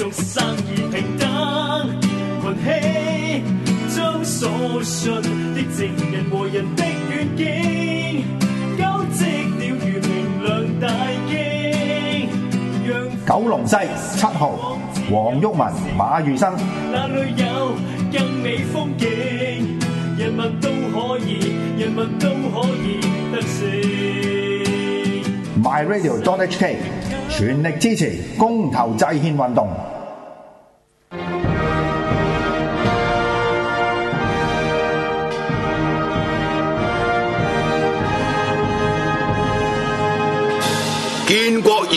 九生。意平等，运气将所信的元人和人的七景，交织了如明亮大龙九龙西七号，黄郁文、马宇生。那里有更美风景？人物都可以，人物都可以得胜。myradio.hk 全力支持公投龙西七号，